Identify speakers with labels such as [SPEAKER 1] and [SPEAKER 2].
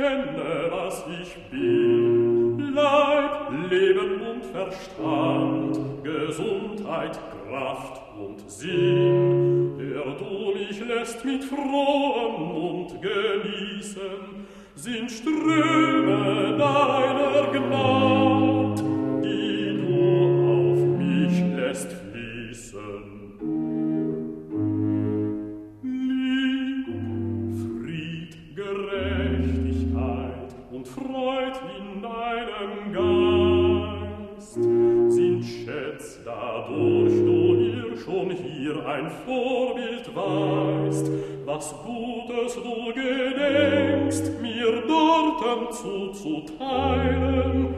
[SPEAKER 1] kenne, was ich bin. Leib, Leben und Verstand, Gesundheit, Kraft und Sinn. Der du mich lässt mit frohem Mund genießen, sind Ströme deiner Gnad, die du auf mich lässt fließen. Gerechtigkeit und Freud in deinem Geist. Sind Schätz dadurch du ihr schon hier ein Vorbild weißt, was Gutes du gedenkst, mir dorten zuzuteilen,